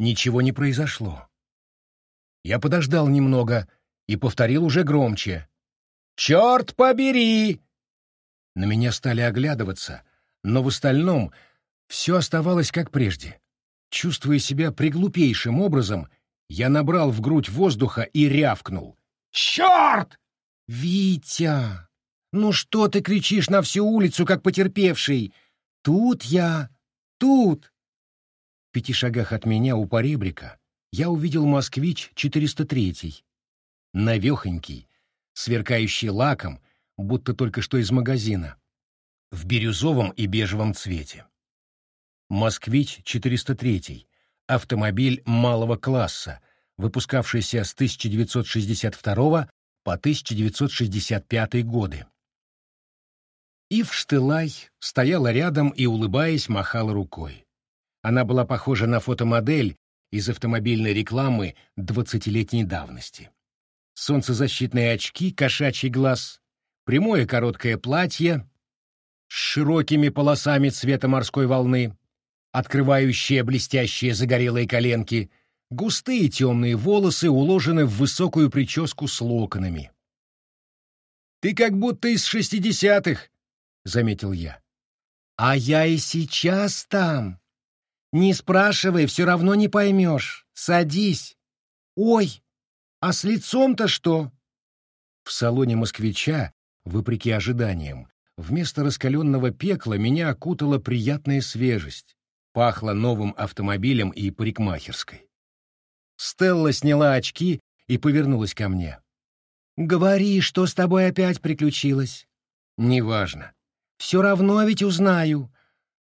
Ничего не произошло. Я подождал немного и повторил уже громче. «Черт побери!» На меня стали оглядываться, но в остальном все оставалось как прежде. Чувствуя себя приглупейшим образом, я набрал в грудь воздуха и рявкнул. «Черт!» «Витя! Ну что ты кричишь на всю улицу, как потерпевший? Тут я! Тут!» Пяти шагах от меня у поребрика я увидел «Москвич» 403 навехонький, сверкающий лаком, будто только что из магазина, в бирюзовом и бежевом цвете. «Москвич» 403 автомобиль малого класса, выпускавшийся с 1962 по 1965 годы. Ив Штылай стояла рядом и, улыбаясь, махала рукой. Она была похожа на фотомодель из автомобильной рекламы двадцатилетней давности. Солнцезащитные очки, кошачий глаз, прямое короткое платье с широкими полосами цвета морской волны, открывающие блестящие загорелые коленки, густые темные волосы уложены в высокую прическу с локонами. «Ты как будто из шестидесятых», — заметил я. «А я и сейчас там. Не спрашивай, все равно не поймешь. Садись. Ой, а с лицом-то что?» В салоне москвича, вопреки ожиданиям, вместо раскаленного пекла меня окутала приятная свежесть пахло новым автомобилем и парикмахерской. Стелла сняла очки и повернулась ко мне. «Говори, что с тобой опять приключилось?» «Неважно. Все равно ведь узнаю».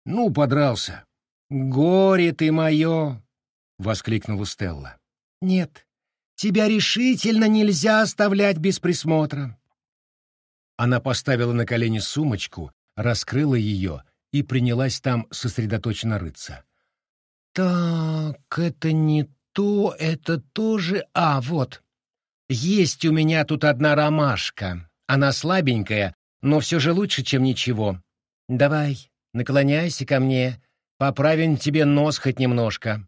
«Ну, подрался». «Горе ты мое!» — воскликнула Стелла. «Нет, тебя решительно нельзя оставлять без присмотра». Она поставила на колени сумочку, раскрыла ее и принялась там сосредоточенно рыться. «Так, это не то, это тоже... А, вот. Есть у меня тут одна ромашка. Она слабенькая, но все же лучше, чем ничего. Давай, наклоняйся ко мне, поправим тебе нос хоть немножко».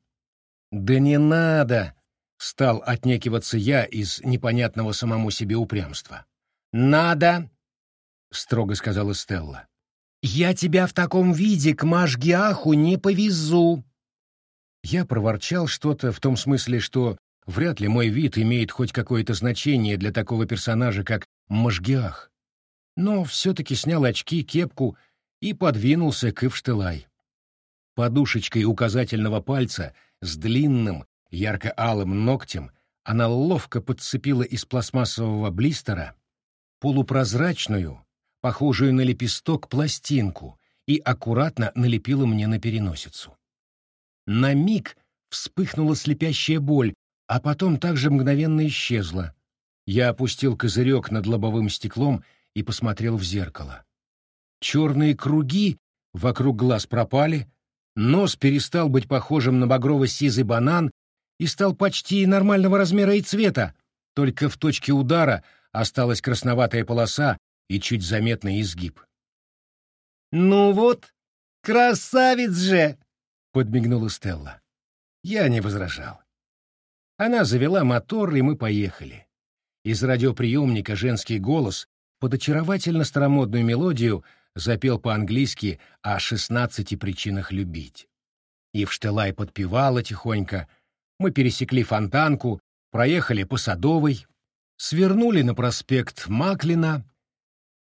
«Да не надо!» — стал отнекиваться я из непонятного самому себе упрямства. «Надо!» — строго сказала Стелла. «Я тебя в таком виде к Машгиаху не повезу!» Я проворчал что-то в том смысле, что вряд ли мой вид имеет хоть какое-то значение для такого персонажа, как Машгиах. Но все-таки снял очки, кепку и подвинулся к Ивштылай. Подушечкой указательного пальца с длинным, ярко-алым ногтем она ловко подцепила из пластмассового блистера полупрозрачную, похожую на лепесток, пластинку и аккуратно налепила мне на переносицу. На миг вспыхнула слепящая боль, а потом также мгновенно исчезла. Я опустил козырек над лобовым стеклом и посмотрел в зеркало. Черные круги вокруг глаз пропали, нос перестал быть похожим на багрово-сизый банан и стал почти нормального размера и цвета, только в точке удара осталась красноватая полоса, и чуть заметный изгиб. «Ну вот, красавец же!» — подмигнула Стелла. Я не возражал. Она завела мотор, и мы поехали. Из радиоприемника женский голос под очаровательно старомодную мелодию запел по-английски о шестнадцати причинах любить. Ивштелай подпевала тихонько, мы пересекли фонтанку, проехали по Садовой, свернули на проспект Маклина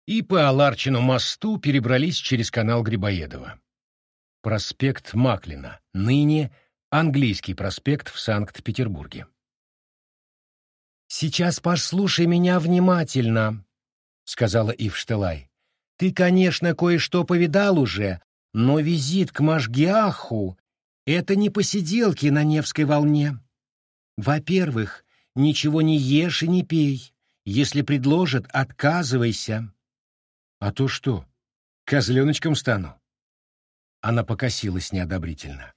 и по Аларчину мосту перебрались через канал Грибоедова. Проспект Маклина, ныне английский проспект в Санкт-Петербурге. «Сейчас послушай меня внимательно», — сказала Ивштелай. «Ты, конечно, кое-что повидал уже, но визит к Машгиаху — это не посиделки на Невской волне. Во-первых, ничего не ешь и не пей. Если предложат, отказывайся. А то что, козленочком стану? Она покосилась неодобрительно.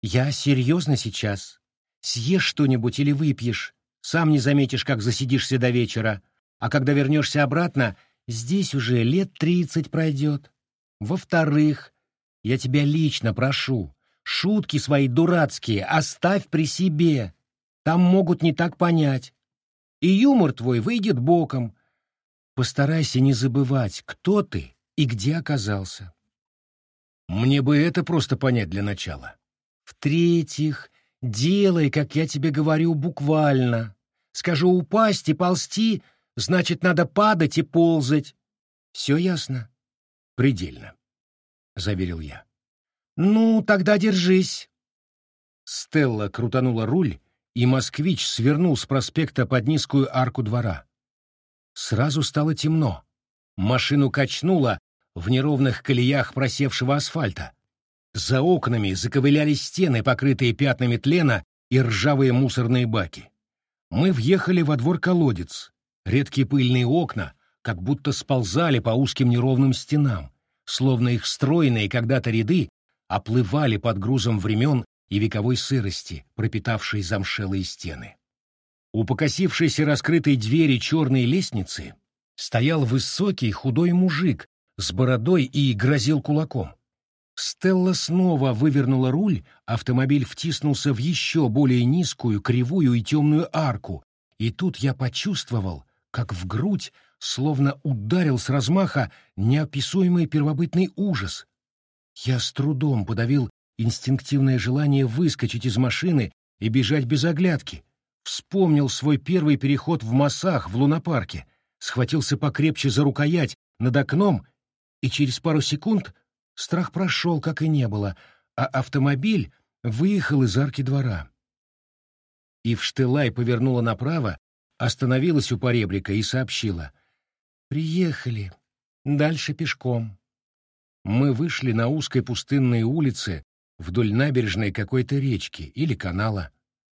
Я серьезно сейчас. Съешь что-нибудь или выпьешь, сам не заметишь, как засидишься до вечера, а когда вернешься обратно, здесь уже лет тридцать пройдет. Во-вторых, я тебя лично прошу, Шутки свои дурацкие оставь при себе. Там могут не так понять. И юмор твой выйдет боком. Постарайся не забывать, кто ты и где оказался. Мне бы это просто понять для начала. В-третьих, делай, как я тебе говорю, буквально. Скажу упасть и ползти, значит, надо падать и ползать. Все ясно? Предельно, — заверил я. Ну, тогда держись. Стелла крутанула руль, и москвич свернул с проспекта под низкую арку двора. Сразу стало темно. Машину качнуло в неровных колеях просевшего асфальта. За окнами заковылялись стены, покрытые пятнами тлена и ржавые мусорные баки. Мы въехали во двор-колодец. Редкие пыльные окна как будто сползали по узким неровным стенам, словно их стройные когда-то ряды оплывали под грузом времен и вековой сырости, пропитавшей замшелые стены. У покосившейся раскрытой двери черной лестницы стоял высокий худой мужик с бородой и грозил кулаком. Стелла снова вывернула руль, автомобиль втиснулся в еще более низкую, кривую и темную арку, и тут я почувствовал, как в грудь словно ударил с размаха неописуемый первобытный ужас. Я с трудом подавил инстинктивное желание выскочить из машины и бежать без оглядки. Вспомнил свой первый переход в массах в лунопарке, схватился покрепче за рукоять над окном, и через пару секунд страх прошел, как и не было, а автомобиль выехал из арки двора. И в Штылай повернула направо, остановилась у поребрика и сообщила. «Приехали. Дальше пешком». Мы вышли на узкой пустынной улице вдоль набережной какой-то речки или канала.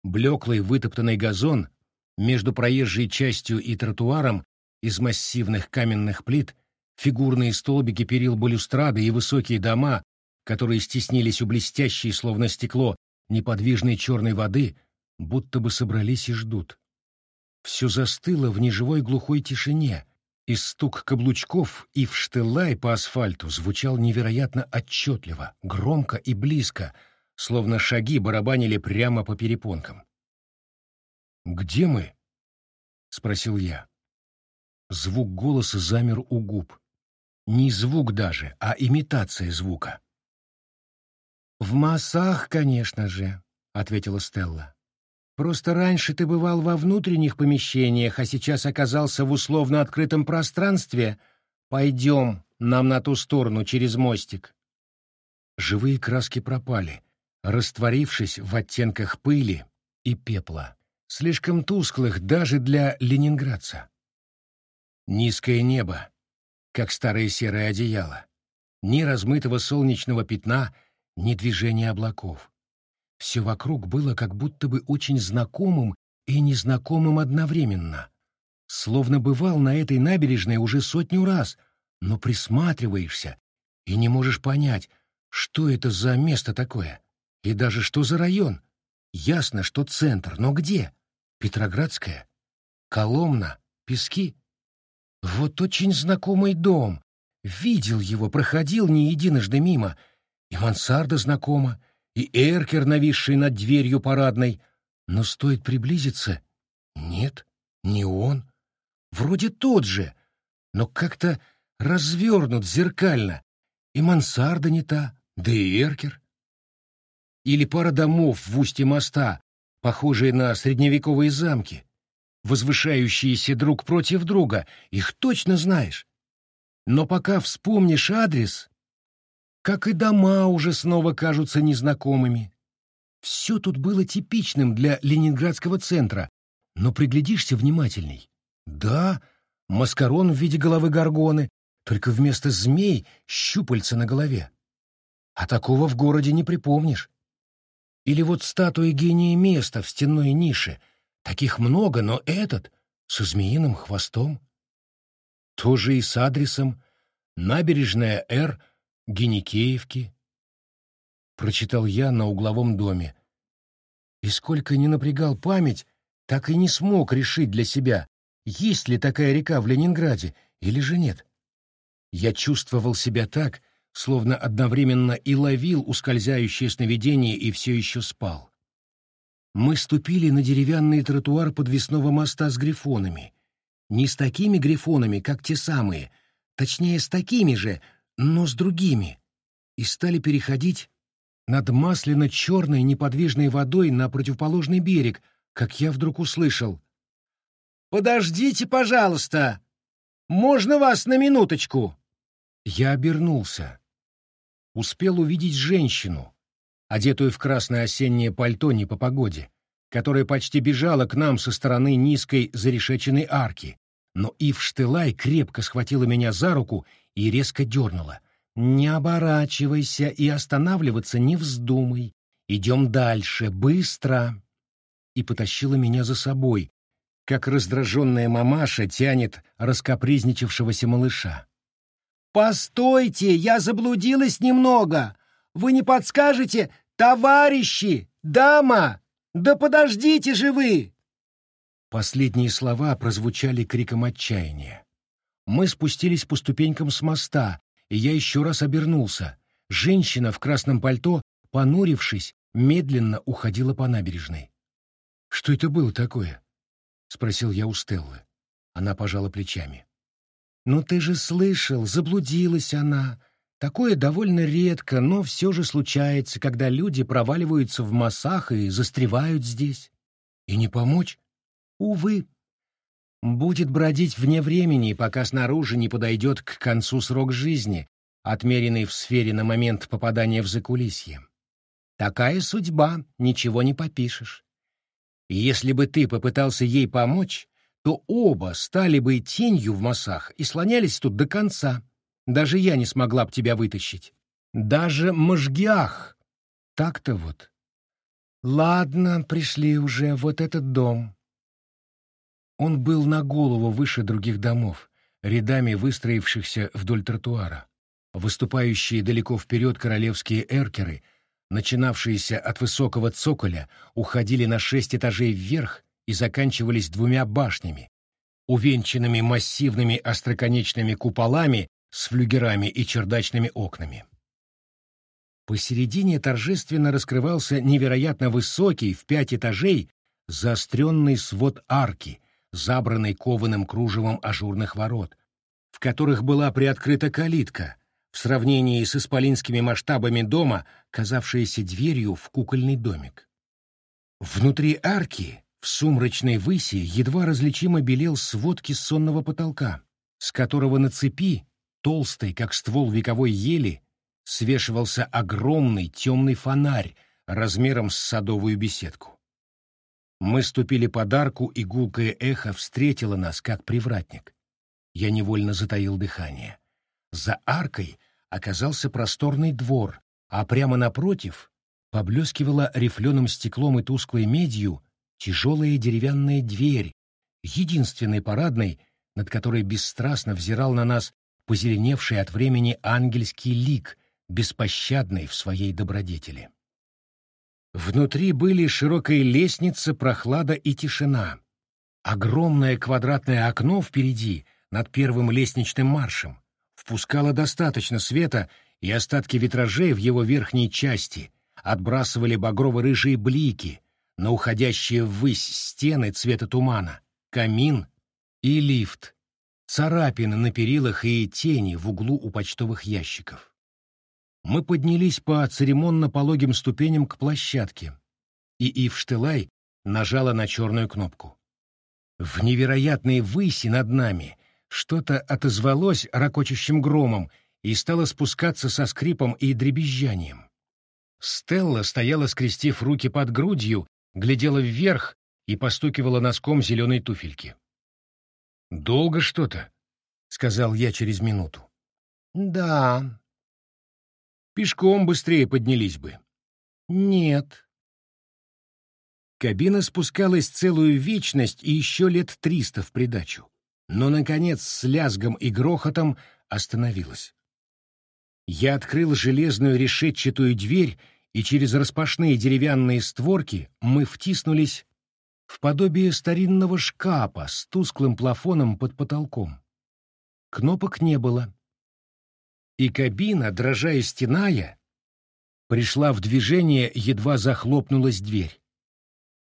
Блеклый вытоптанный газон между проезжей частью и тротуаром из массивных каменных плит, фигурные столбики перил балюстрады и высокие дома, которые стеснились у блестящей, словно стекло, неподвижной черной воды, будто бы собрались и ждут. Все застыло в неживой глухой тишине, и стук каблучков и в штылай по асфальту звучал невероятно отчетливо, громко и близко, словно шаги барабанили прямо по перепонкам. «Где мы?» — спросил я. Звук голоса замер у губ. Не звук даже, а имитация звука. «В массах, конечно же», — ответила Стелла. Просто раньше ты бывал во внутренних помещениях, а сейчас оказался в условно открытом пространстве. Пойдем нам на ту сторону через мостик. Живые краски пропали, растворившись в оттенках пыли и пепла, слишком тусклых даже для ленинградца. Низкое небо, как старое серое одеяло, ни размытого солнечного пятна, ни движения облаков. Все вокруг было как будто бы очень знакомым и незнакомым одновременно. Словно бывал на этой набережной уже сотню раз, но присматриваешься и не можешь понять, что это за место такое, и даже что за район. Ясно, что центр, но где? Петроградская? Коломна? Пески? Вот очень знакомый дом. Видел его, проходил не единожды мимо. И мансарда знакома, и эркер, нависший над дверью парадной. Но стоит приблизиться... Нет, не он. Вроде тот же, но как-то развернут зеркально. И мансарда не та, да и эркер. Или пара домов в устье моста, похожие на средневековые замки, возвышающиеся друг против друга, их точно знаешь. Но пока вспомнишь адрес, как и дома уже снова кажутся незнакомыми. Все тут было типичным для ленинградского центра, но приглядишься внимательней. Да, маскарон в виде головы горгоны, только вместо змей щупальца на голове. А такого в городе не припомнишь. Или вот статуя гения места в стенной нише. Таких много, но этот со змеиным хвостом. Тоже и с адресом. Набережная Р Геникеевки, прочитал я на угловом доме. И сколько не напрягал память, так и не смог решить для себя, есть ли такая река в Ленинграде или же нет. Я чувствовал себя так, словно одновременно и ловил ускользающее сновидение и все еще спал. Мы ступили на деревянный тротуар подвесного моста с грифонами. Не с такими грифонами, как те самые, точнее, с такими же, но с другими, и стали переходить над масляно-черной неподвижной водой на противоположный берег, как я вдруг услышал. «Подождите, пожалуйста! Можно вас на минуточку?» Я обернулся. Успел увидеть женщину, одетую в красное осеннее пальто не по погоде, которая почти бежала к нам со стороны низкой зарешеченной арки, но Ив Штылай крепко схватила меня за руку и резко дернула — «Не оборачивайся и останавливаться не вздумай. Идем дальше, быстро!» И потащила меня за собой, как раздраженная мамаша тянет раскопризничавшегося малыша. «Постойте, я заблудилась немного! Вы не подскажете, товарищи, дама? Да подождите же вы!» Последние слова прозвучали криком отчаяния. Мы спустились по ступенькам с моста, и я еще раз обернулся. Женщина в красном пальто, понурившись, медленно уходила по набережной. «Что это было такое?» — спросил я у Стеллы. Она пожала плечами. «Ну ты же слышал, заблудилась она. Такое довольно редко, но все же случается, когда люди проваливаются в массах и застревают здесь. И не помочь? Увы, будет бродить вне времени, пока снаружи не подойдет к концу срок жизни, отмеренный в сфере на момент попадания в закулисье. Такая судьба, ничего не попишешь. Если бы ты попытался ей помочь, то оба стали бы тенью в массах и слонялись тут до конца. Даже я не смогла б тебя вытащить. Даже Можгиах. Так-то вот. Ладно, пришли уже, вот этот дом. Он был на голову выше других домов, рядами выстроившихся вдоль тротуара. Выступающие далеко вперед королевские эркеры, начинавшиеся от высокого цоколя, уходили на шесть этажей вверх и заканчивались двумя башнями, увенчанными массивными остроконечными куполами с флюгерами и чердачными окнами. Посередине торжественно раскрывался невероятно высокий в пять этажей заостренный свод арки — забранной кованым кружевом ажурных ворот, в которых была приоткрыта калитка, в сравнении с исполинскими масштабами дома, казавшаяся дверью в кукольный домик. Внутри арки, в сумрачной выси, едва различимо белел свод кессонного потолка, с которого на цепи, толстой, как ствол вековой ели, свешивался огромный темный фонарь размером с садовую беседку. Мы ступили под арку, и гулкое эхо встретило нас, как привратник. Я невольно затаил дыхание. За аркой оказался просторный двор, а прямо напротив поблескивала рифленым стеклом и тусклой медью тяжелая деревянная дверь, единственной парадной, над которой бесстрастно взирал на нас позеленевший от времени ангельский лик, беспощадный в своей добродетели. Внутри были широкая лестница, прохлада и тишина. Огромное квадратное окно впереди, над первым лестничным маршем, впускало достаточно света, и остатки витражей в его верхней части отбрасывали багрово-рыжие блики на уходящие ввысь стены цвета тумана, камин и лифт, царапины на перилах и тени в углу у почтовых ящиков. Мы поднялись по церемонно пологим ступеням к площадке, и Ив Штылай нажала на черную кнопку. В невероятной выси над нами что-то отозвалось ракочущим громом и стало спускаться со скрипом и дребезжанием. Стелла стояла, скрестив руки под грудью, глядела вверх и постукивала носком зеленой туфельки. «Долго что-то?» — сказал я через минуту. «Да», Пешком быстрее поднялись бы. Нет. Кабина спускалась целую вечность и еще лет триста в придачу. Но, наконец, с лязгом и грохотом остановилась. Я открыл железную решетчатую дверь, и через распашные деревянные створки мы втиснулись в подобие старинного шкафа с тусклым плафоном под потолком. Кнопок не было. И кабина, дрожа и стеная, пришла в движение, едва захлопнулась дверь.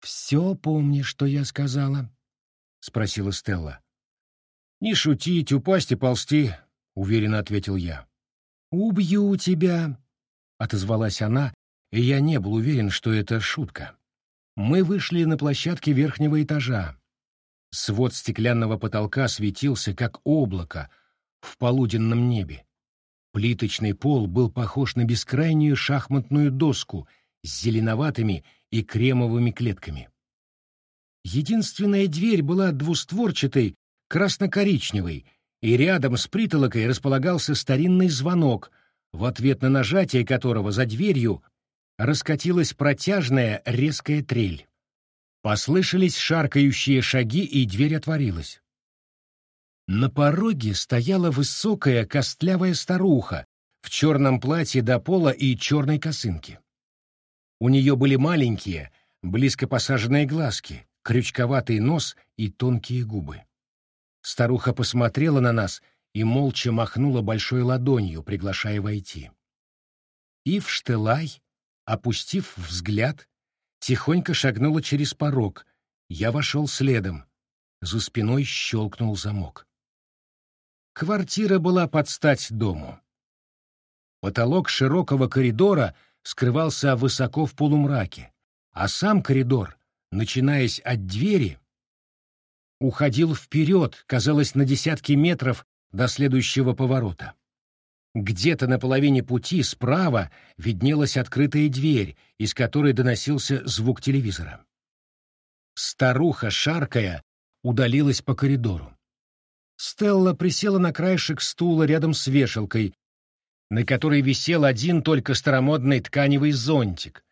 «Все помнишь, что я сказала?» — спросила Стелла. «Не шутить, упасть и ползти», — уверенно ответил я. «Убью тебя», — отозвалась она, и я не был уверен, что это шутка. Мы вышли на площадке верхнего этажа. Свод стеклянного потолка светился, как облако в полуденном небе. Плиточный пол был похож на бескрайнюю шахматную доску с зеленоватыми и кремовыми клетками. Единственная дверь была двустворчатой, красно-коричневой, и рядом с притолокой располагался старинный звонок, в ответ на нажатие которого за дверью раскатилась протяжная резкая трель. Послышались шаркающие шаги, и дверь отворилась. На пороге стояла высокая костлявая старуха в черном платье до пола и черной косынке. У нее были маленькие, близко посаженные глазки, крючковатый нос и тонкие губы. Старуха посмотрела на нас и молча махнула большой ладонью, приглашая войти. Ив Штелай, опустив взгляд, тихонько шагнула через порог. Я вошел следом. За спиной щелкнул замок. Квартира была под стать дому. Потолок широкого коридора скрывался высоко в полумраке, а сам коридор, начинаясь от двери, уходил вперед, казалось, на десятки метров до следующего поворота. Где-то на половине пути справа виднелась открытая дверь, из которой доносился звук телевизора. Старуха, шаркая, удалилась по коридору. Стелла присела на краешек стула рядом с вешалкой, на которой висел один только старомодный тканевый зонтик.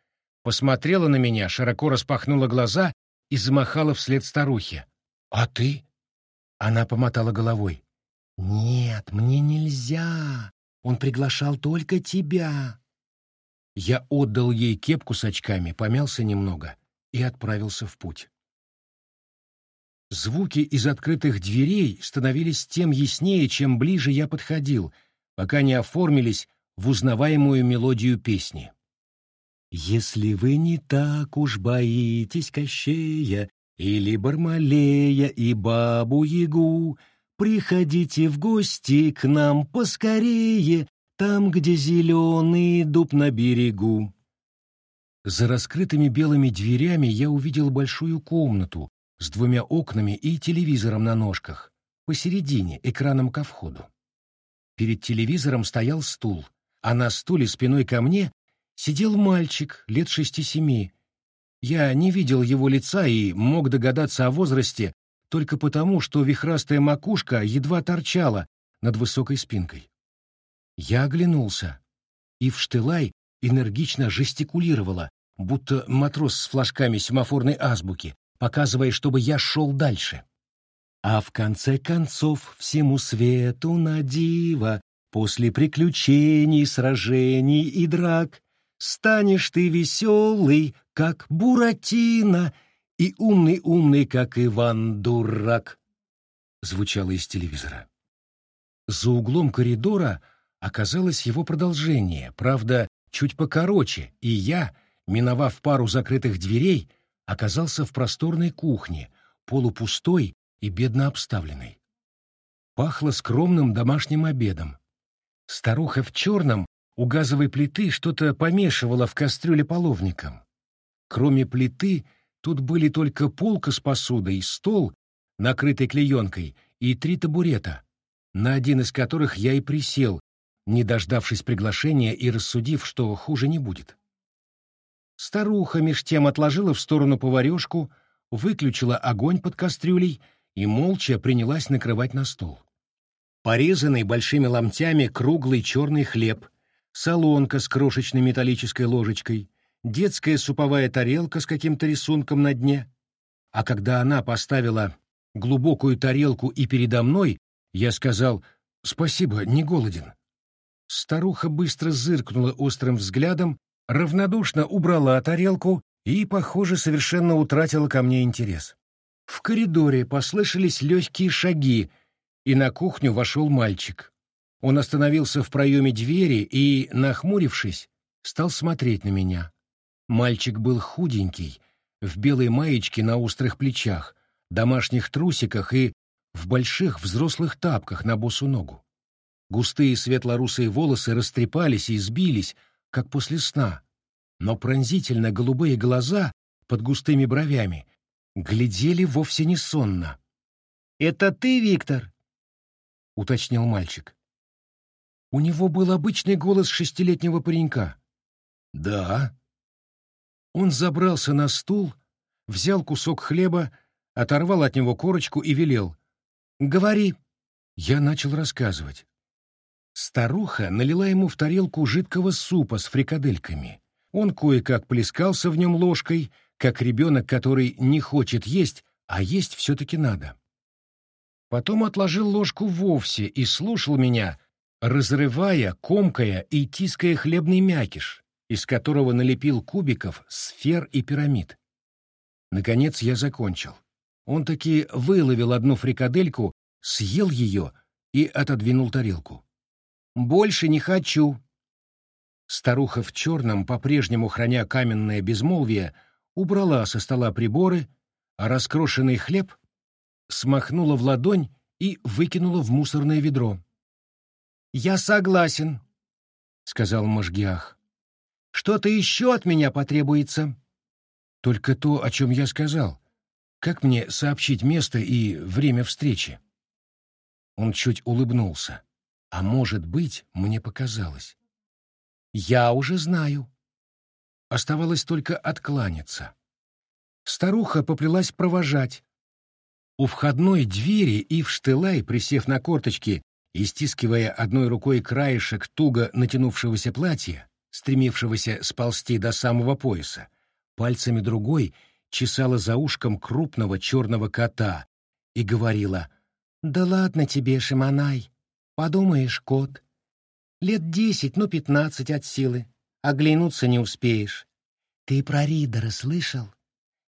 Посмотрела на меня, широко распахнула глаза и замахала вслед старухе. «А ты?» Она помотала головой. «Нет, мне нельзя. Он приглашал только тебя. Я отдал ей кепку с очками, помялся немного и отправился в путь. Звуки из открытых дверей становились тем яснее, чем ближе я подходил, пока не оформились в узнаваемую мелодию песни. «Если вы не так уж боитесь Кощея или Бармалея и Бабу-Ягу, Приходите в гости к нам поскорее, там, где зеленый дуб на берегу. За раскрытыми белыми дверями я увидел большую комнату с двумя окнами и телевизором на ножках, посередине, экраном ко входу. Перед телевизором стоял стул, а на стуле спиной ко мне сидел мальчик лет шести-семи. Я не видел его лица и мог догадаться о возрасте только потому, что вихрастая макушка едва торчала над высокой спинкой. Я оглянулся, и в штылай энергично жестикулировала, будто матрос с флажками семафорной азбуки, показывая, чтобы я шел дальше. А в конце концов всему свету на диво, после приключений, сражений и драк, станешь ты веселый, как Буратино, и умный-умный, как Иван Дурак, звучало из телевизора. За углом коридора оказалось его продолжение, правда, чуть покороче, и я, миновав пару закрытых дверей, оказался в просторной кухне, полупустой и бедно обставленной. Пахло скромным домашним обедом. Старуха в черном у газовой плиты что-то помешивала в кастрюле половником. Кроме плиты — Тут были только полка с посудой, стол, накрытый клеенкой, и три табурета, на один из которых я и присел, не дождавшись приглашения и рассудив, что хуже не будет. Старуха меж тем отложила в сторону поварешку, выключила огонь под кастрюлей и молча принялась накрывать на стол. Порезанный большими ломтями круглый черный хлеб, солонка с крошечной металлической ложечкой — детская суповая тарелка с каким-то рисунком на дне. А когда она поставила глубокую тарелку и передо мной, я сказал «Спасибо, не голоден». Старуха быстро зыркнула острым взглядом, равнодушно убрала тарелку и, похоже, совершенно утратила ко мне интерес. В коридоре послышались легкие шаги, и на кухню вошел мальчик. Он остановился в проеме двери и, нахмурившись, стал смотреть на меня. Мальчик был худенький, в белой маечке на острых плечах, домашних трусиках и в больших взрослых тапках на босу ногу. Густые светло-русые волосы растрепались и сбились, как после сна, но пронзительно голубые глаза под густыми бровями глядели вовсе не сонно. «Это ты, Виктор?» — уточнил мальчик. У него был обычный голос шестилетнего паренька. «Да». Он забрался на стул, взял кусок хлеба, оторвал от него корочку и велел. «Говори». Я начал рассказывать. Старуха налила ему в тарелку жидкого супа с фрикадельками. Он кое-как плескался в нем ложкой, как ребенок, который не хочет есть, а есть все-таки надо. Потом отложил ложку вовсе и слушал меня, разрывая, комкая и тиская хлебный мякиш, из которого налепил кубиков, сфер и пирамид. Наконец я закончил. Он таки выловил одну фрикадельку, съел ее и отодвинул тарелку. «Больше не хочу!» Старуха в черном, по-прежнему храня каменное безмолвие, убрала со стола приборы, а раскрошенный хлеб смахнула в ладонь и выкинула в мусорное ведро. «Я согласен», — сказал Можгиах. «Что-то еще от меня потребуется». «Только то, о чем я сказал. Как мне сообщить место и время встречи?» Он чуть улыбнулся. «А может быть, мне показалось». «Я уже знаю». Оставалось только откланяться. Старуха поплелась провожать. У входной двери Ив присев на корточки, и, стискивая одной рукой краешек туго натянувшегося платья, стремившегося сползти до самого пояса, пальцами другой чесала за ушком крупного черного кота и говорила «Да ладно тебе, Шиманай, подумаешь, кот. Лет десять, ну пятнадцать от силы, оглянуться не успеешь. Ты про Ридера слышал?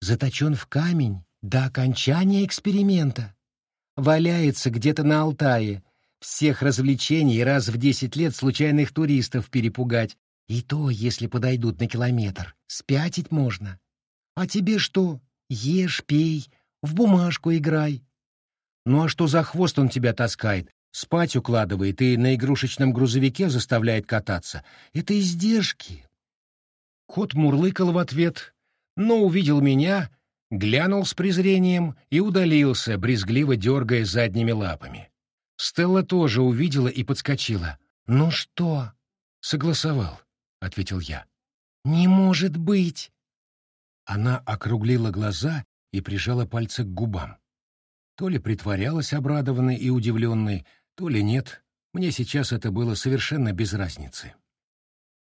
Заточен в камень до окончания эксперимента. Валяется где-то на Алтае, всех развлечений раз в десять лет случайных туристов перепугать. И то, если подойдут на километр, спятить можно. А тебе что? Ешь, пей, в бумажку играй. Ну а что за хвост он тебя таскает? Спать укладывает и на игрушечном грузовике заставляет кататься. Это издержки. Кот мурлыкал в ответ, но увидел меня, глянул с презрением и удалился, брезгливо дергая задними лапами. Стелла тоже увидела и подскочила. «Ну что?» «Согласовал», — ответил я. «Не может быть!» Она округлила глаза и прижала пальцы к губам. То ли притворялась обрадованной и удивленной, то ли нет. Мне сейчас это было совершенно без разницы.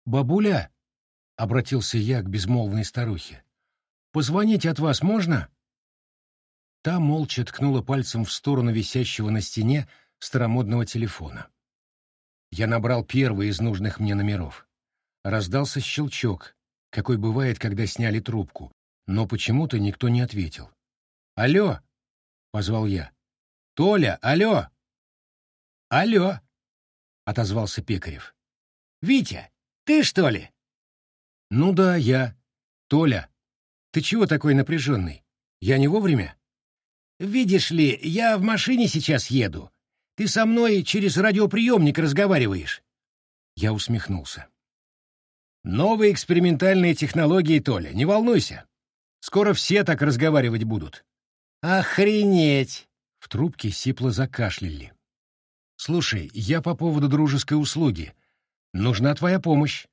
«Бабуля!» — обратился я к безмолвной старухе. «Позвонить от вас можно?» Та молча ткнула пальцем в сторону висящего на стене старомодного телефона. Я набрал первый из нужных мне номеров. Раздался щелчок, какой бывает, когда сняли трубку, но почему-то никто не ответил. «Алло!» — позвал я. «Толя, алло!» «Алло!» — отозвался Пекарев. «Витя, ты что ли?» «Ну да, я. Толя, ты чего такой напряженный? Я не вовремя?» «Видишь ли, я в машине сейчас еду. Ты со мной через радиоприемник разговариваешь. Я усмехнулся. Новые экспериментальные технологии, Толя, не волнуйся. Скоро все так разговаривать будут. Охренеть! В трубке сипло закашляли. Слушай, я по поводу дружеской услуги. Нужна твоя помощь.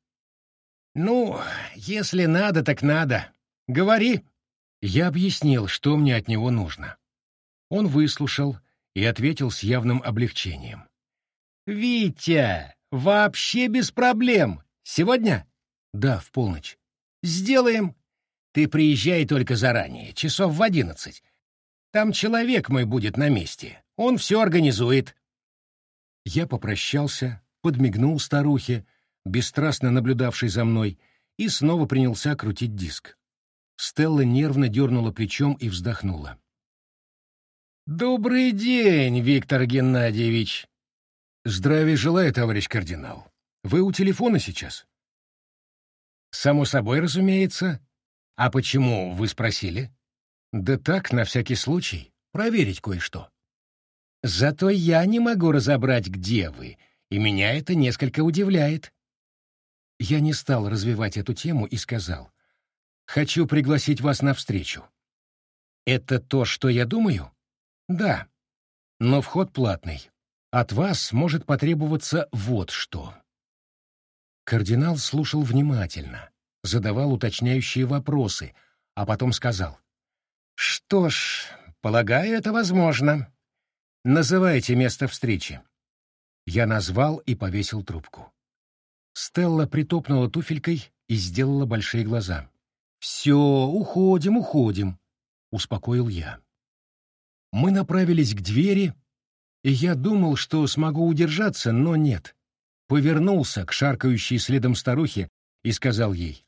Ну, если надо, так надо. Говори. Я объяснил, что мне от него нужно. Он выслушал и ответил с явным облегчением. «Витя, вообще без проблем. Сегодня?» «Да, в полночь». «Сделаем. Ты приезжай только заранее, часов в одиннадцать. Там человек мой будет на месте. Он все организует». Я попрощался, подмигнул старухе, бесстрастно наблюдавшей за мной, и снова принялся крутить диск. Стелла нервно дернула плечом и вздохнула. «Добрый день, Виктор Геннадьевич!» Здравия желаю, товарищ кардинал. Вы у телефона сейчас? Само собой, разумеется. А почему, вы спросили? Да так, на всякий случай, проверить кое-что. Зато я не могу разобрать, где вы, и меня это несколько удивляет. Я не стал развивать эту тему и сказал, «Хочу пригласить вас на встречу». «Это то, что я думаю?» «Да, но вход платный. От вас может потребоваться вот что». Кардинал слушал внимательно, задавал уточняющие вопросы, а потом сказал, «Что ж, полагаю, это возможно. Называйте место встречи». Я назвал и повесил трубку. Стелла притопнула туфелькой и сделала большие глаза. «Все, уходим, уходим», — успокоил я. Мы направились к двери, и я думал, что смогу удержаться, но нет. Повернулся к шаркающей следом старухе и сказал ей,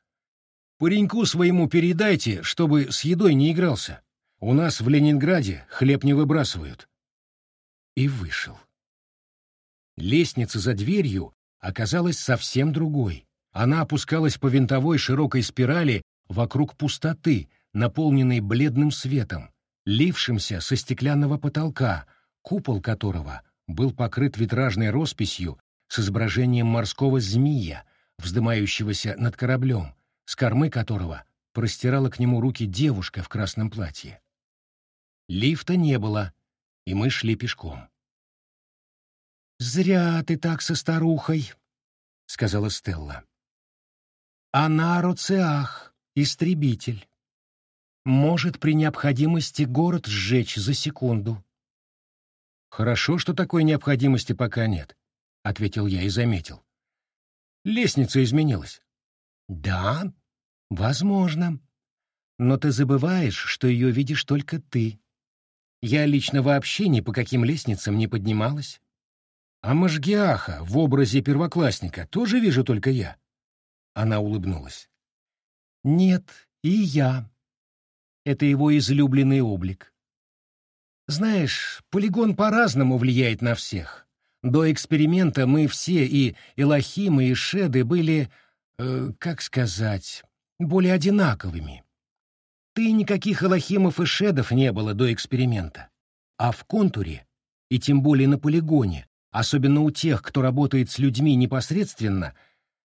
«Пареньку своему передайте, чтобы с едой не игрался. У нас в Ленинграде хлеб не выбрасывают» и вышел. Лестница за дверью оказалась совсем другой. Она опускалась по винтовой широкой спирали вокруг пустоты, наполненной бледным светом, лившимся со стеклянного потолка, купол которого был покрыт витражной росписью с изображением морского змея, вздымающегося над кораблем, с кормы которого простирала к нему руки девушка в красном платье. Лифта не было, и мы шли пешком. «Зря ты так со старухой», — сказала Стелла. «Она Роциах, истребитель. Может при необходимости город сжечь за секунду». «Хорошо, что такой необходимости пока нет», — ответил я и заметил. «Лестница изменилась». «Да, возможно. Но ты забываешь, что ее видишь только ты. Я лично вообще ни по каким лестницам не поднималась. А Машгиаха в образе первоклассника тоже вижу только я. Она улыбнулась. Нет, и я. Это его излюбленный облик. Знаешь, полигон по-разному влияет на всех. До эксперимента мы все, и Элохимы, и Шеды, были, э, как сказать, более одинаковыми. Ты никаких Элохимов и Шедов не было до эксперимента. А в контуре, и тем более на полигоне, особенно у тех, кто работает с людьми непосредственно,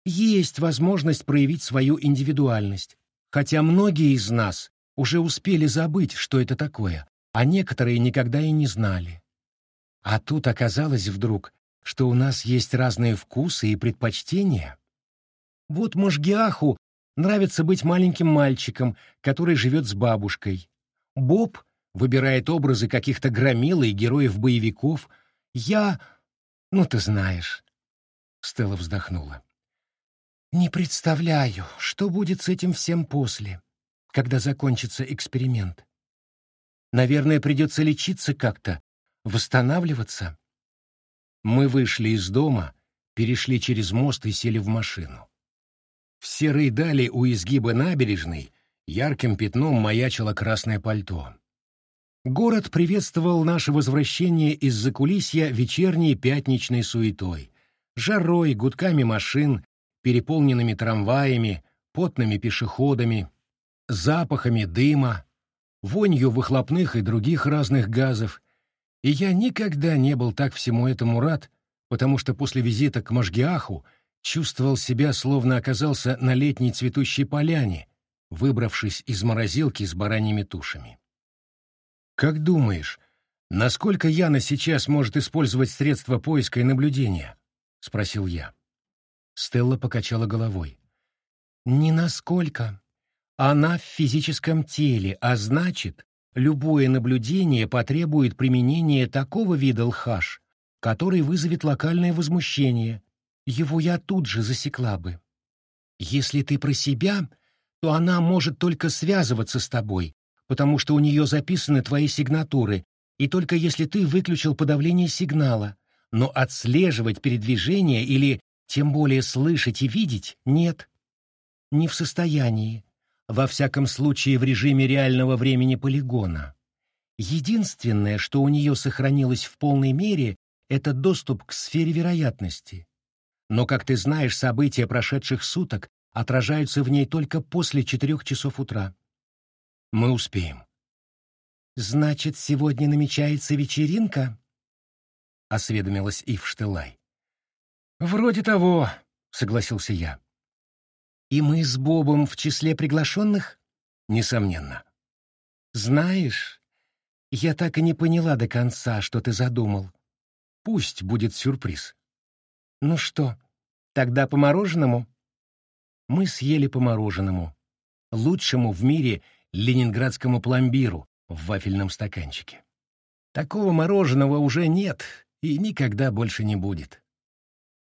есть возможность проявить свою индивидуальность. Хотя многие из нас уже успели забыть, что это такое, а некоторые никогда и не знали. А тут оказалось вдруг, что у нас есть разные вкусы и предпочтения. Вот Можгиаху Нравится быть маленьким мальчиком, который живет с бабушкой. Боб выбирает образы каких-то громил и героев-боевиков. Я... Ну, ты знаешь. Стелла вздохнула. Не представляю, что будет с этим всем после, когда закончится эксперимент. Наверное, придется лечиться как-то, восстанавливаться. Мы вышли из дома, перешли через мост и сели в машину. В серой дали у изгиба набережной ярким пятном маячило красное пальто. Город приветствовал наше возвращение из закулисья вечерней пятничной суетой, жарой, гудками машин, переполненными трамваями, потными пешеходами, запахами дыма, вонью выхлопных и других разных газов, и я никогда не был так всему этому рад, потому что после визита к Можгиаху чувствовал себя, словно оказался на летней цветущей поляне, выбравшись из морозилки с бараньими тушами. «Как думаешь, насколько Яна сейчас может использовать средства поиска и наблюдения?» — спросил я. Стелла покачала головой. «Ни насколько. Она в физическом теле, а значит, любое наблюдение потребует применения такого вида лхаш, который вызовет локальное возмущение, его я тут же засекла бы. Если ты про себя, то она может только связываться с тобой, потому что у нее записаны твои сигнатуры, и только если ты выключил подавление сигнала, но отслеживать передвижение или тем более слышать и видеть нет. Не в состоянии, во всяком случае в режиме реального времени полигона. Единственное, что у нее сохранилось в полной мере, это доступ к сфере вероятности. Но, как ты знаешь, события прошедших суток отражаются в ней только после четырех часов утра. Мы успеем. «Значит, сегодня намечается вечеринка?» — осведомилась Ив Штелай. «Вроде того», — согласился я. «И мы с Бобом в числе приглашенных?» «Несомненно». «Знаешь, я так и не поняла до конца, что ты задумал. Пусть будет сюрприз». «Ну что, тогда по мороженому?» Мы съели по мороженому, лучшему в мире ленинградскому пломбиру в вафельном стаканчике. Такого мороженого уже нет и никогда больше не будет.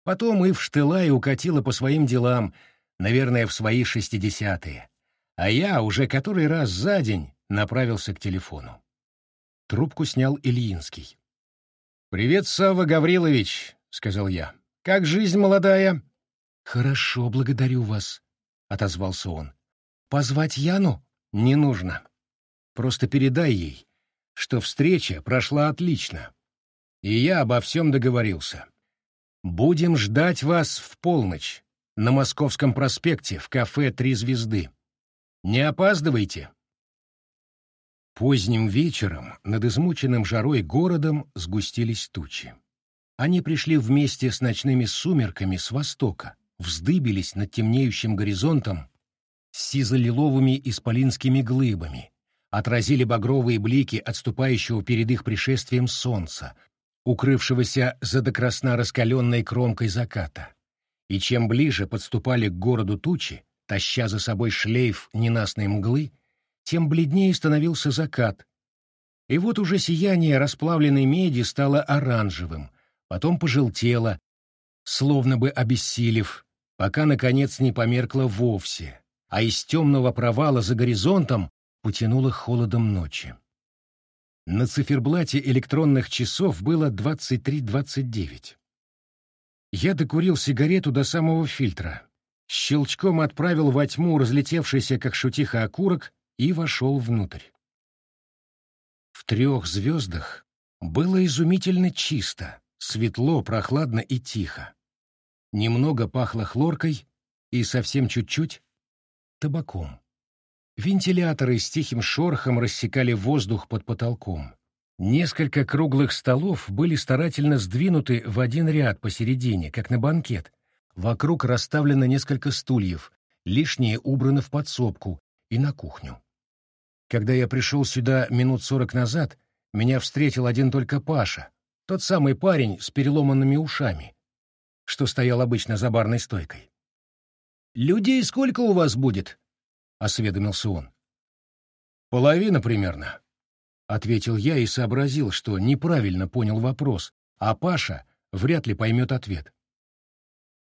Потом Ив штыла и укатила по своим делам, наверное, в свои шестидесятые, а я уже который раз за день направился к телефону. Трубку снял Ильинский. «Привет, Савва Гаврилович», — сказал я. «Как жизнь молодая?» «Хорошо, благодарю вас», — отозвался он. «Позвать Яну?» «Не нужно. Просто передай ей, что встреча прошла отлично, и я обо всем договорился. Будем ждать вас в полночь на Московском проспекте в кафе «Три звезды». Не опаздывайте». Поздним вечером над измученным жарой городом сгустились тучи. Они пришли вместе с ночными сумерками с востока, вздыбились над темнеющим горизонтом с сизо-лиловыми исполинскими глыбами, отразили багровые блики отступающего перед их пришествием солнца, укрывшегося за до красна раскаленной кромкой заката. И чем ближе подступали к городу тучи, таща за собой шлейф ненастной мглы, тем бледнее становился закат. И вот уже сияние расплавленной меди стало оранжевым, потом пожелтело, словно бы обессилев, пока, наконец, не померкло вовсе, а из темного провала за горизонтом потянуло холодом ночи. На циферблате электронных часов было 23.29. Я докурил сигарету до самого фильтра, щелчком отправил во тьму разлетевшийся, как шутиха, окурок и вошел внутрь. В трех звездах было изумительно чисто, светло, прохладно и тихо. Немного пахло хлоркой и совсем чуть-чуть табаком. Вентиляторы с тихим шорохом рассекали воздух под потолком. Несколько круглых столов были старательно сдвинуты в один ряд посередине, как на банкет. Вокруг расставлено несколько стульев, лишние убраны в подсобку и на кухню. Когда я пришел сюда минут сорок назад, меня встретил один только Паша, тот самый парень с переломанными ушами, что стоял обычно за барной стойкой. «Людей сколько у вас будет?» — осведомился он. «Половина примерно», — ответил я и сообразил, что неправильно понял вопрос, а Паша вряд ли поймет ответ.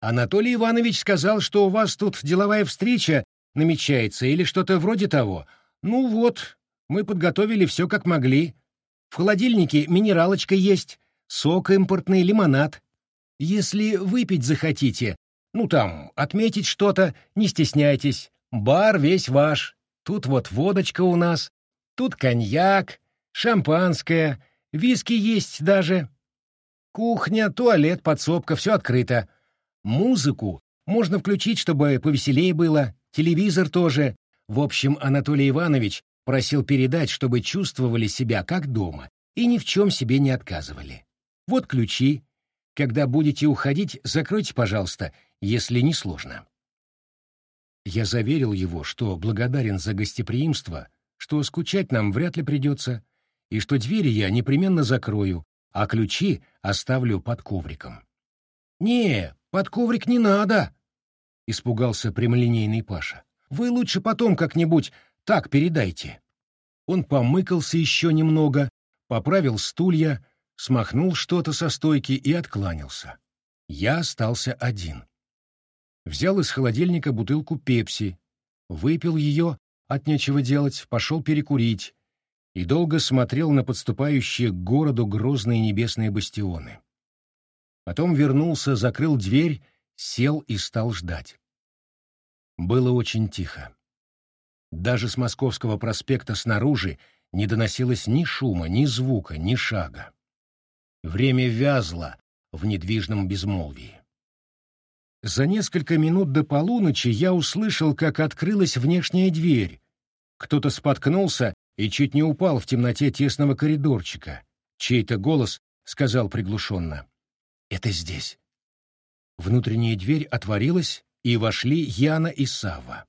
«Анатолий Иванович сказал, что у вас тут деловая встреча намечается или что-то вроде того. Ну вот, мы подготовили все как могли. В холодильнике минералочка есть, сок импортный, лимонад. Если выпить захотите, ну там, отметить что-то, не стесняйтесь. Бар весь ваш. Тут вот водочка у нас, тут коньяк, шампанское, виски есть даже. Кухня, туалет, подсобка, все открыто. Музыку можно включить, чтобы повеселее было, телевизор тоже. В общем, Анатолий Иванович просил передать, чтобы чувствовали себя как дома и ни в чем себе не отказывали. Вот ключи, когда будете уходить, закройте, пожалуйста, если не сложно. Я заверил его, что благодарен за гостеприимство, что скучать нам вряд ли придется, и что двери я непременно закрою, а ключи оставлю под ковриком. «Не, под коврик не надо!» — испугался прямолинейный Паша. «Вы лучше потом как-нибудь так передайте». Он помыкался еще немного, поправил стулья, смахнул что-то со стойки и откланялся. Я остался один. Взял из холодильника бутылку пепси, выпил ее, от нечего делать, пошел перекурить и долго смотрел на подступающие к городу грозные небесные бастионы. Потом вернулся, закрыл дверь, сел и стал ждать. Было очень тихо. Даже с Московского проспекта снаружи не доносилось ни шума, ни звука, ни шага. Время вязло в недвижном безмолвии. За несколько минут до полуночи я услышал, как открылась внешняя дверь. Кто-то споткнулся и чуть не упал в темноте тесного коридорчика. Чей-то голос сказал приглушенно. «Это здесь». Внутренняя дверь отворилась, и вошли Яна и Сава.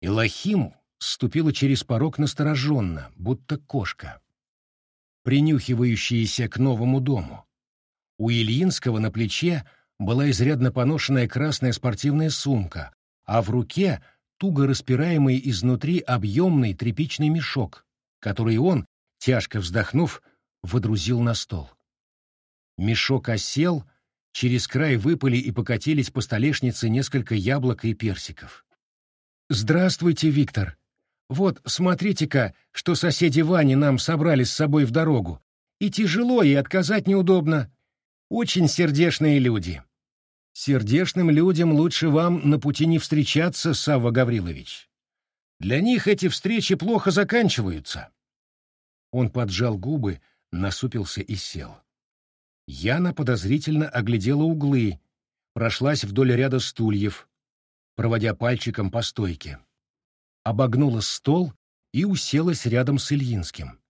Илохим ступила через порог настороженно, будто кошка, принюхивающаяся к новому дому. У Ильинского на плече была изрядно поношенная красная спортивная сумка, а в руке туго распираемый изнутри объемный тряпичный мешок, который он, тяжко вздохнув, водрузил на стол. Мешок осел, через край выпали и покатились по столешнице несколько яблок и персиков. «Здравствуйте, Виктор. Вот, смотрите-ка, что соседи Вани нам собрали с собой в дорогу. И тяжело, и отказать неудобно. Очень сердешные люди. Сердешным людям лучше вам на пути не встречаться, Савва Гаврилович. Для них эти встречи плохо заканчиваются. Он поджал губы, насупился и сел. Яна подозрительно оглядела углы, прошлась вдоль ряда стульев, проводя пальчиком по стойке. Обогнула стол и уселась рядом с Ильинским.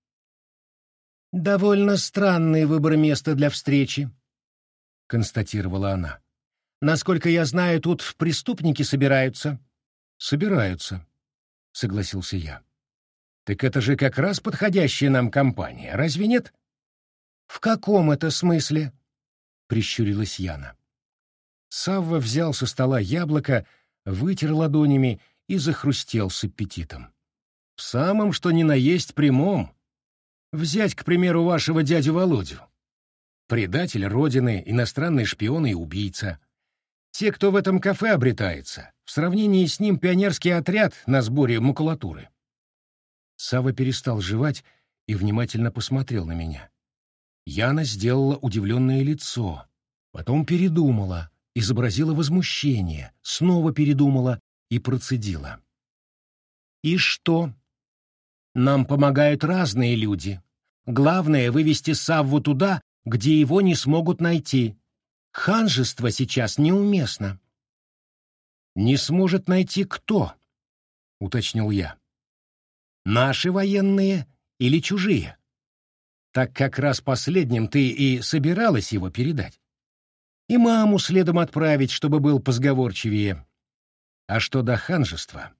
«Довольно странный выбор места для встречи», — констатировала она. «Насколько я знаю, тут преступники собираются». «Собираются», — согласился я. «Так это же как раз подходящая нам компания, разве нет?» «В каком это смысле?» — прищурилась Яна. Савва взял со стола яблоко, вытер ладонями и захрустел с аппетитом. «В самом что ни на есть прямом. Взять, к примеру, вашего дядю Володю. Предатель Родины, иностранный шпион и убийца. Те, кто в этом кафе обретается, в сравнении с ним пионерский отряд на сборе макулатуры. Сава перестал жевать и внимательно посмотрел на меня. Яна сделала удивленное лицо, потом передумала, изобразила возмущение, снова передумала и процедила. «И что? Нам помогают разные люди. Главное — вывести Савву туда, где его не смогут найти. Ханжество сейчас неуместно. «Не сможет найти кто?» — уточнил я. «Наши военные или чужие?» Так как раз последним ты и собиралась его передать. И маму следом отправить, чтобы был позговорчивее. А что до ханжества?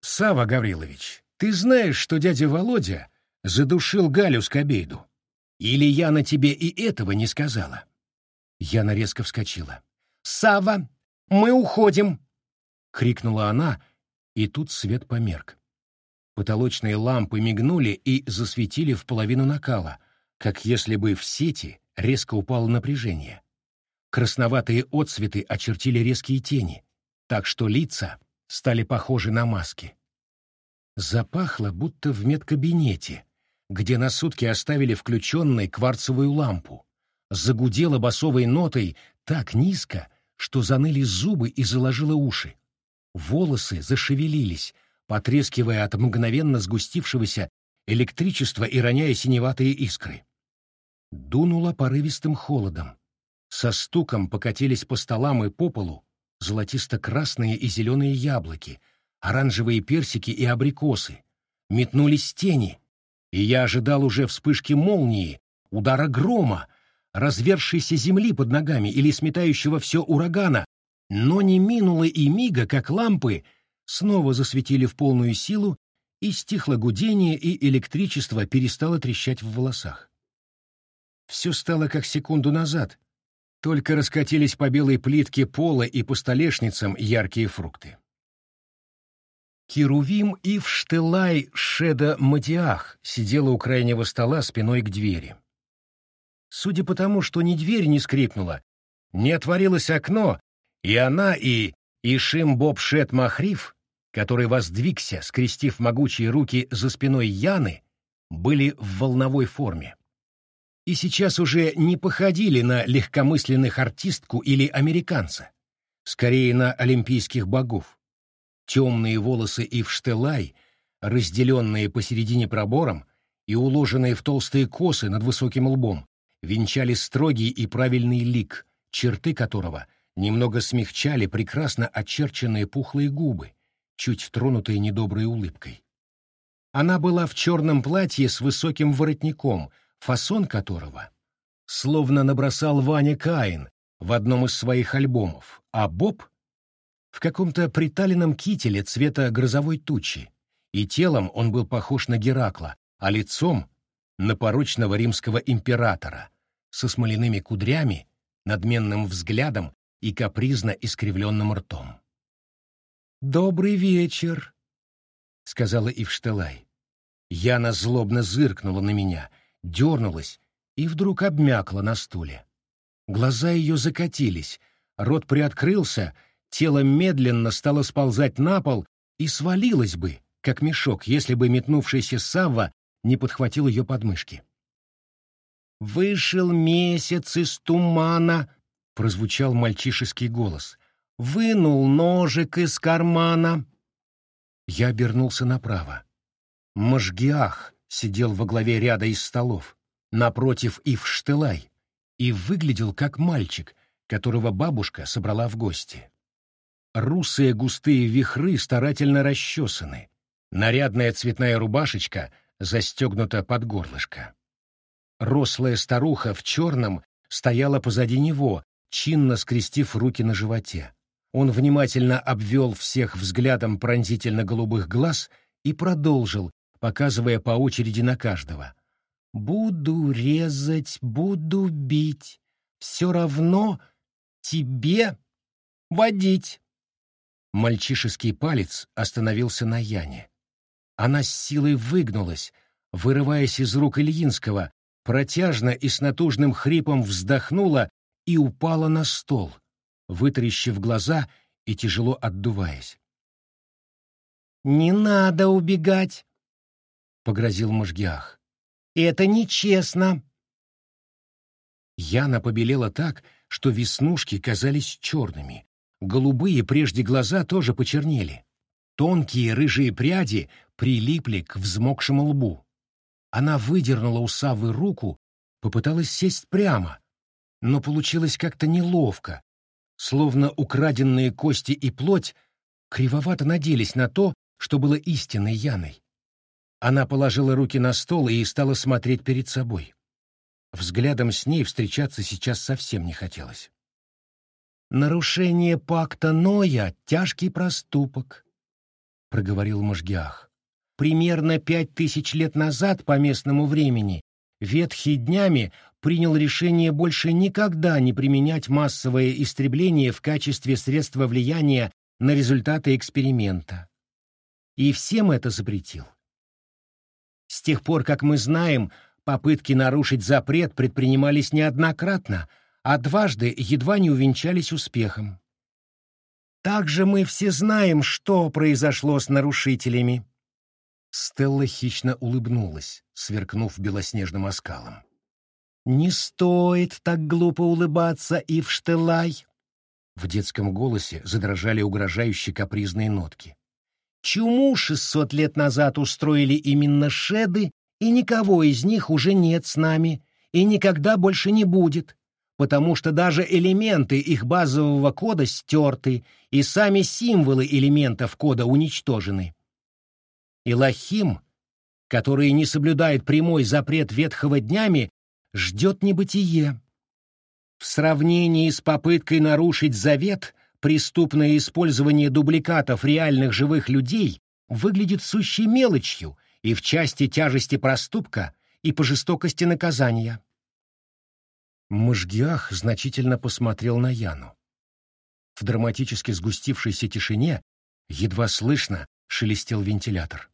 Сава Гаврилович, ты знаешь, что дядя Володя задушил Галю Скобейду? Или я на тебе и этого не сказала?» Яна резко вскочила. «Сава, мы уходим!» — крикнула она, и тут свет померк. Потолочные лампы мигнули и засветили в половину накала, как если бы в сети резко упало напряжение. Красноватые отсветы очертили резкие тени, так что лица стали похожи на маски. Запахло, будто в медкабинете, где на сутки оставили включенной кварцевую лампу. Загудела басовой нотой так низко, что заныли зубы и заложило уши. Волосы зашевелились, потрескивая от мгновенно сгустившегося электричества и роняя синеватые искры. Дунуло порывистым холодом. Со стуком покатились по столам и по полу золотисто-красные и зеленые яблоки, оранжевые персики и абрикосы. Метнулись тени, и я ожидал уже вспышки молнии, удара грома, развершейся земли под ногами или сметающего все урагана, но не минуло и мига, как лампы снова засветили в полную силу, и стихло гудение, и электричество перестало трещать в волосах. Все стало как секунду назад, только раскатились по белой плитке пола и по столешницам яркие фрукты. Кирувим и Вштылай Шеда Матиах сидела у крайнего стола спиной к двери. Судя по тому, что ни дверь не скрипнула, не отворилось окно, и она, и Ишим Боб Шет Махриф, который воздвигся, скрестив могучие руки за спиной Яны, были в волновой форме. И сейчас уже не походили на легкомысленных артистку или американца, скорее на олимпийских богов темные волосы Ивштелай, разделенные посередине пробором и уложенные в толстые косы над высоким лбом, венчали строгий и правильный лик, черты которого немного смягчали прекрасно очерченные пухлые губы, чуть тронутые недоброй улыбкой. Она была в черном платье с высоким воротником, фасон которого словно набросал Ваня Каин в одном из своих альбомов, а Боб — в каком-то приталенном кителе цвета грозовой тучи, и телом он был похож на Геракла, а лицом — на порочного римского императора, со смоляными кудрями, надменным взглядом и капризно искривленным ртом. «Добрый вечер», — сказала Ивштелай. Яна злобно зыркнула на меня, дернулась и вдруг обмякла на стуле. Глаза ее закатились, рот приоткрылся, тело медленно стало сползать на пол и свалилось бы, как мешок, если бы метнувшийся Савва не подхватил ее подмышки. «Вышел месяц из тумана», — прозвучал мальчишеский голос. «Вынул ножик из кармана». Я обернулся направо. Можгиах сидел во главе ряда из столов, напротив Ивштылай, и выглядел как мальчик, которого бабушка собрала в гости. Русые густые вихры старательно расчесаны, нарядная цветная рубашечка застегнута под горлышко. Рослая старуха в черном стояла позади него, чинно скрестив руки на животе. Он внимательно обвел всех взглядом пронзительно-голубых глаз и продолжил, показывая по очереди на каждого. «Буду резать, буду бить. Все равно тебе водить». Мальчишеский палец остановился на Яне. Она с силой выгнулась, вырываясь из рук Ильинского, протяжно и с натужным хрипом вздохнула и упала на стол, вытаращив глаза и тяжело отдуваясь. «Не надо убегать!» — погрозил Можгиах. «Это нечестно!» Яна побелела так, что веснушки казались черными. Голубые прежде глаза тоже почернели. Тонкие рыжие пряди прилипли к взмокшему лбу. Она выдернула у Саввы руку, попыталась сесть прямо, но получилось как-то неловко, словно украденные кости и плоть кривовато наделись на то, что было истинной Яной. Она положила руки на стол и стала смотреть перед собой. Взглядом с ней встречаться сейчас совсем не хотелось. «Нарушение пакта Ноя — тяжкий проступок», — проговорил Можгиах. Примерно пять тысяч лет назад по местному времени Ветхий днями принял решение больше никогда не применять массовое истребление в качестве средства влияния на результаты эксперимента. И всем это запретил. С тех пор, как мы знаем, попытки нарушить запрет предпринимались неоднократно, а дважды едва не увенчались успехом. Также мы все знаем, что произошло с нарушителями. Стелла хищно улыбнулась, сверкнув белоснежным оскалом. «Не стоит так глупо улыбаться, Ивштелай!» В детском голосе задрожали угрожающие капризные нотки. «Чуму шестьсот лет назад устроили именно шеды, и никого из них уже нет с нами, и никогда больше не будет, потому что даже элементы их базового кода стерты, и сами символы элементов кода уничтожены. Илохим, который не соблюдает прямой запрет ветхого днями, ждет небытие. В сравнении с попыткой нарушить завет, преступное использование дубликатов реальных живых людей выглядит сущей мелочью и в части тяжести проступка, и по жестокости наказания. Можгиах значительно посмотрел на Яну. В драматически сгустившейся тишине едва слышно шелестел вентилятор.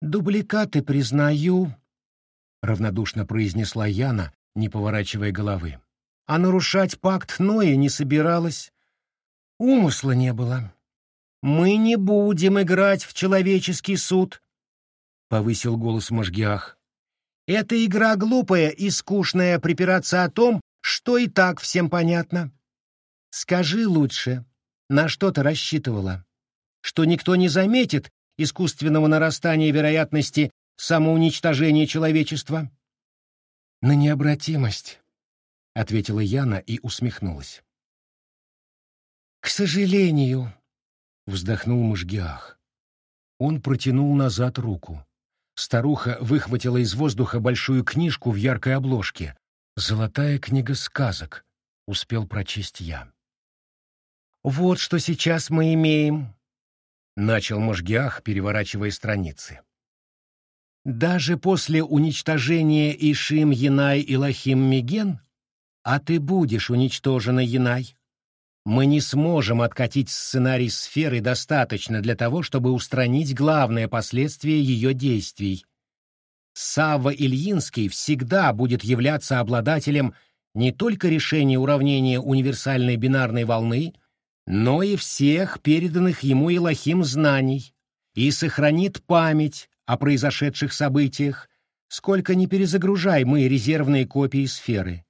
«Дубликаты признаю», — равнодушно произнесла Яна, не поворачивая головы. «А нарушать пакт Ноя не собиралась. Умысла не было. Мы не будем играть в человеческий суд», — повысил голос Можгиах. «Эта игра глупая и скучная припираться о том, что и так всем понятно. Скажи лучше, на что ты рассчитывала? Что никто не заметит, искусственного нарастания вероятности самоуничтожения человечества. На необратимость, — ответила Яна и усмехнулась. К сожалению, — вздохнул Мажгиах. Он протянул назад руку. Старуха выхватила из воздуха большую книжку в яркой обложке. «Золотая книга сказок», — успел прочесть я. «Вот что сейчас мы имеем», — начал Можгиах, переворачивая страницы. «Даже после уничтожения Ишим, Янай и Лахим Миген, а ты будешь уничтожена, Янай, мы не сможем откатить сценарий сферы достаточно для того, чтобы устранить главное последствие ее действий. Савва Ильинский всегда будет являться обладателем не только решения уравнения универсальной бинарной волны, но и всех переданных ему Илохим знаний, и сохранит память о произошедших событиях, сколько не перезагружай мы резервные копии сферы.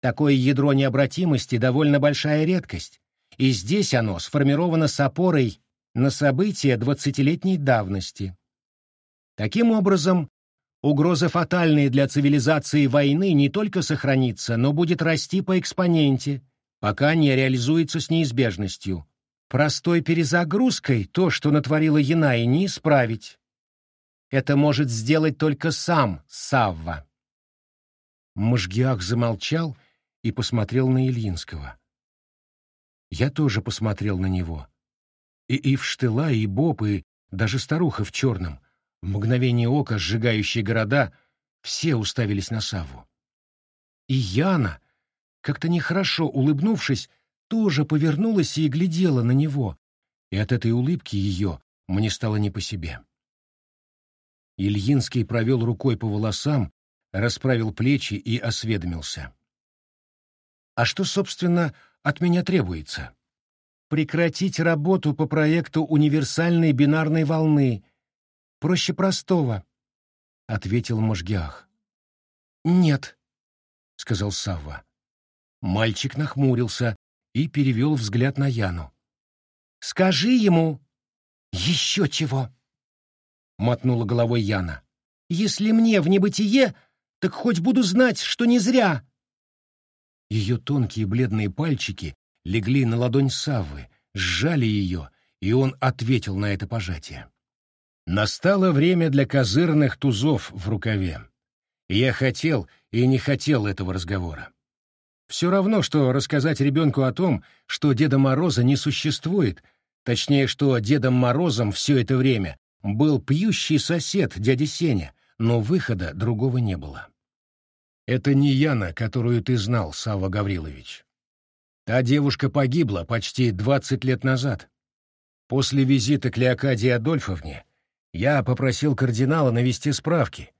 Такое ядро необратимости довольно большая редкость, и здесь оно сформировано с опорой на события двадцатилетней давности. Таким образом, угроза фатальная для цивилизации войны не только сохранится, но будет расти по экспоненте, пока не реализуется с неизбежностью. Простой перезагрузкой то, что натворила Янай, не исправить. Это может сделать только сам Савва. Можгиах замолчал посмотрел на Ильинского. Я тоже посмотрел на него. И Ивштыла, и Боб, и даже старуха в черном, в мгновение ока сжигающие города, все уставились на Савву. И Яна, как-то нехорошо улыбнувшись, тоже повернулась и глядела на него, и от этой улыбки ее мне стало не по себе. Ильинский провел рукой по волосам, расправил плечи и осведомился. А что, собственно, от меня требуется? Прекратить работу по проекту универсальной бинарной волны. Проще простого, — ответил Можгиах. Нет, — сказал Савва. Мальчик нахмурился и перевел взгляд на Яну. «Скажи ему еще чего!» — мотнула головой Яна. «Если мне в небытие, так хоть буду знать, что не зря!» Ее тонкие бледные пальчики легли на ладонь Саввы, сжали ее, и он ответил на это пожатие. Настало время для козырных тузов в рукаве. Я хотел и не хотел этого разговора. Все равно, что рассказать ребенку о том, что Деда Мороза не существует, точнее, что Дедом Морозом все это время был пьющий сосед дядя Сеня, но выхода другого не было. Это не Яна, которую ты знал, Савва Гаврилович. Та девушка погибла почти двадцать лет назад. После визита к Леокадии Адольфовне я попросил кардинала навести справки,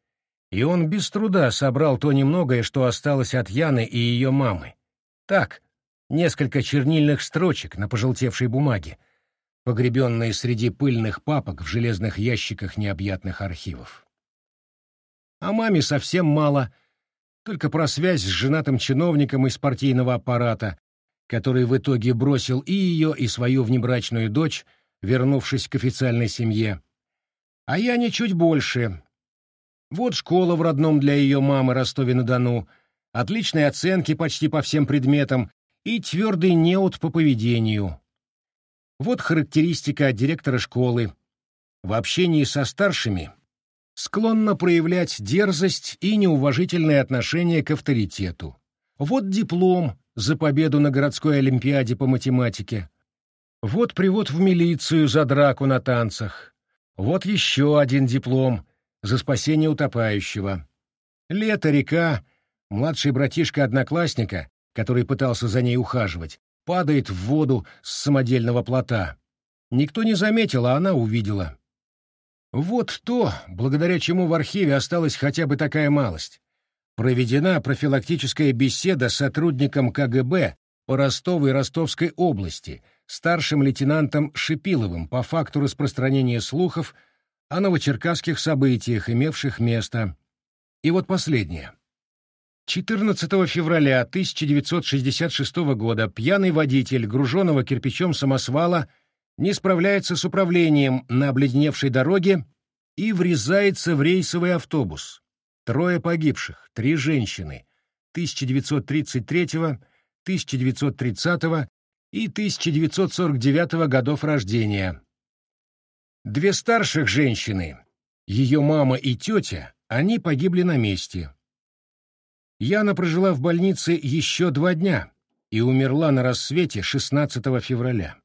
и он без труда собрал то немногое, что осталось от Яны и ее мамы. Так, несколько чернильных строчек на пожелтевшей бумаге, погребенные среди пыльных папок в железных ящиках необъятных архивов. А маме совсем мало — только про связь с женатым чиновником из партийного аппарата, который в итоге бросил и ее, и свою внебрачную дочь, вернувшись к официальной семье. А я не чуть больше. Вот школа в родном для ее мамы Ростове-на-Дону, отличные оценки почти по всем предметам и твердый неуд по поведению. Вот характеристика директора школы. В общении со старшими склонна проявлять дерзость и неуважительное отношение к авторитету. Вот диплом за победу на городской олимпиаде по математике. Вот привод в милицию за драку на танцах. Вот еще один диплом за спасение утопающего. Лето, река, младший братишка одноклассника, который пытался за ней ухаживать, падает в воду с самодельного плота. Никто не заметил, а она увидела. Вот то, благодаря чему в архиве осталась хотя бы такая малость. Проведена профилактическая беседа с сотрудником КГБ по Ростову и Ростовской области, старшим лейтенантом Шипиловым по факту распространения слухов о новочеркасских событиях, имевших место. И вот последнее. 14 февраля 1966 года пьяный водитель груженного кирпичом самосвала не справляется с управлением на обледеневшей дороге и врезается в рейсовый автобус. трое погибших, три женщины, 1933, 1930 и 1949 годов рождения. Две старших женщины, ее мама и тетя, они погибли на месте. Яна прожила в больнице еще два дня и умерла на рассвете 16 февраля.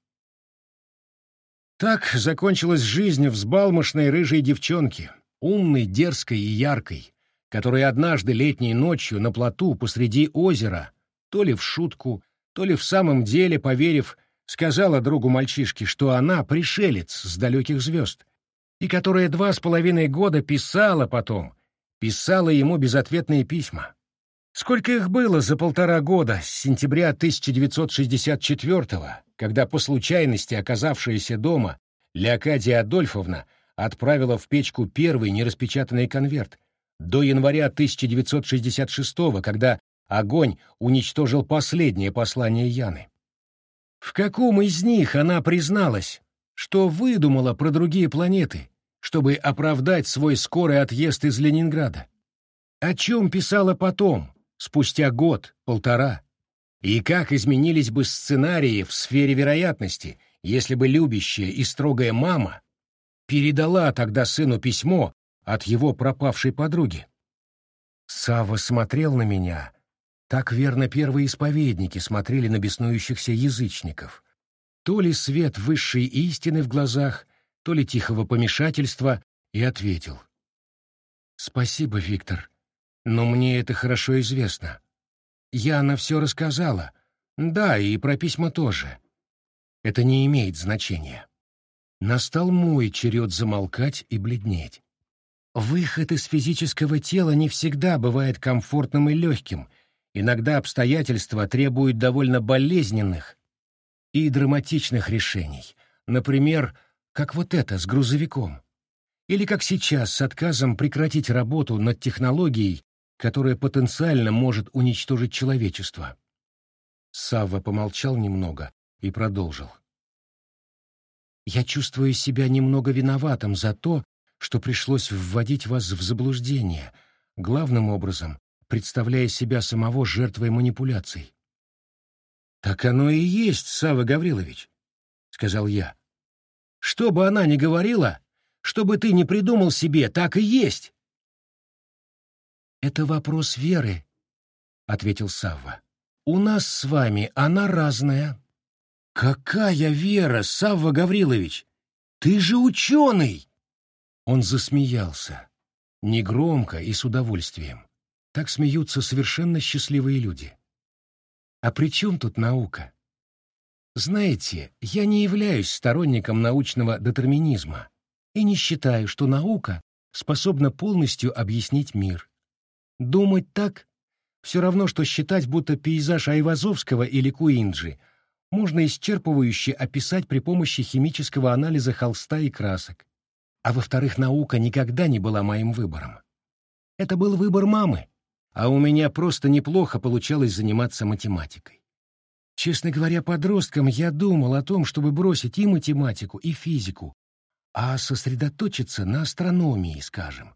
Так закончилась жизнь взбалмошной рыжей девчонки, умной, дерзкой и яркой, которая однажды летней ночью на плоту посреди озера, то ли в шутку, то ли в самом деле, поверив, сказала другу мальчишки, что она пришелец с далеких звезд, и которая два с половиной года писала потом, писала ему безответные письма. Сколько их было за полтора года, с сентября 1964-го, когда по случайности оказавшаяся дома Леокадия Адольфовна отправила в печку первый нераспечатанный конверт, до января 1966-го, когда огонь уничтожил последнее послание Яны. В каком из них она призналась, что выдумала про другие планеты, чтобы оправдать свой скорый отъезд из Ленинграда? О чем писала потом, спустя год, полтора. И как изменились бы сценарии в сфере вероятности, если бы любящая и строгая мама передала тогда сыну письмо от его пропавшей подруги. Сава смотрел на меня. Так верно первые исповедники смотрели на беснующихся язычников. То ли свет высшей истины в глазах, то ли тихого помешательства, и ответил. «Спасибо, Виктор. Но мне это хорошо известно. Яна все рассказала. Да, и про письма тоже. Это не имеет значения. Настал мой черед замолкать и бледнеть. Выход из физического тела не всегда бывает комфортным и легким. Иногда обстоятельства требуют довольно болезненных и драматичных решений. Например, как вот это с грузовиком. Или как сейчас с отказом прекратить работу над технологией, которое потенциально может уничтожить человечество. Савва помолчал немного и продолжил. «Я чувствую себя немного виноватым за то, что пришлось вводить вас в заблуждение, главным образом представляя себя самого жертвой манипуляций». «Так оно и есть, Савва Гаврилович», — сказал я. «Что бы она ни говорила, что бы ты ни придумал себе, так и есть. «Это вопрос веры», — ответил Савва. «У нас с вами она разная». «Какая вера, Савва Гаврилович? Ты же ученый!» Он засмеялся, негромко и с удовольствием. Так смеются совершенно счастливые люди. А при чем тут наука? Знаете, я не являюсь сторонником научного детерминизма и не считаю, что наука способна полностью объяснить мир. Думать так — все равно, что считать, будто пейзаж Айвазовского или Куинджи можно исчерпывающе описать при помощи химического анализа холста и красок. А во-вторых, наука никогда не была моим выбором. Это был выбор мамы, а у меня просто неплохо получалось заниматься математикой. Честно говоря, подростком я думал о том, чтобы бросить и математику, и физику, а сосредоточиться на астрономии, скажем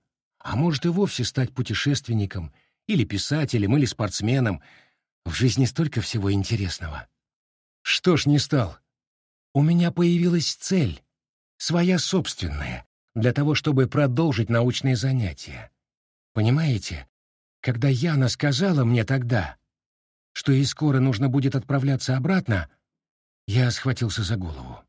а может и вовсе стать путешественником, или писателем, или спортсменом. В жизни столько всего интересного. Что ж не стал? У меня появилась цель, своя собственная, для того, чтобы продолжить научные занятия. Понимаете, когда Яна сказала мне тогда, что ей скоро нужно будет отправляться обратно, я схватился за голову.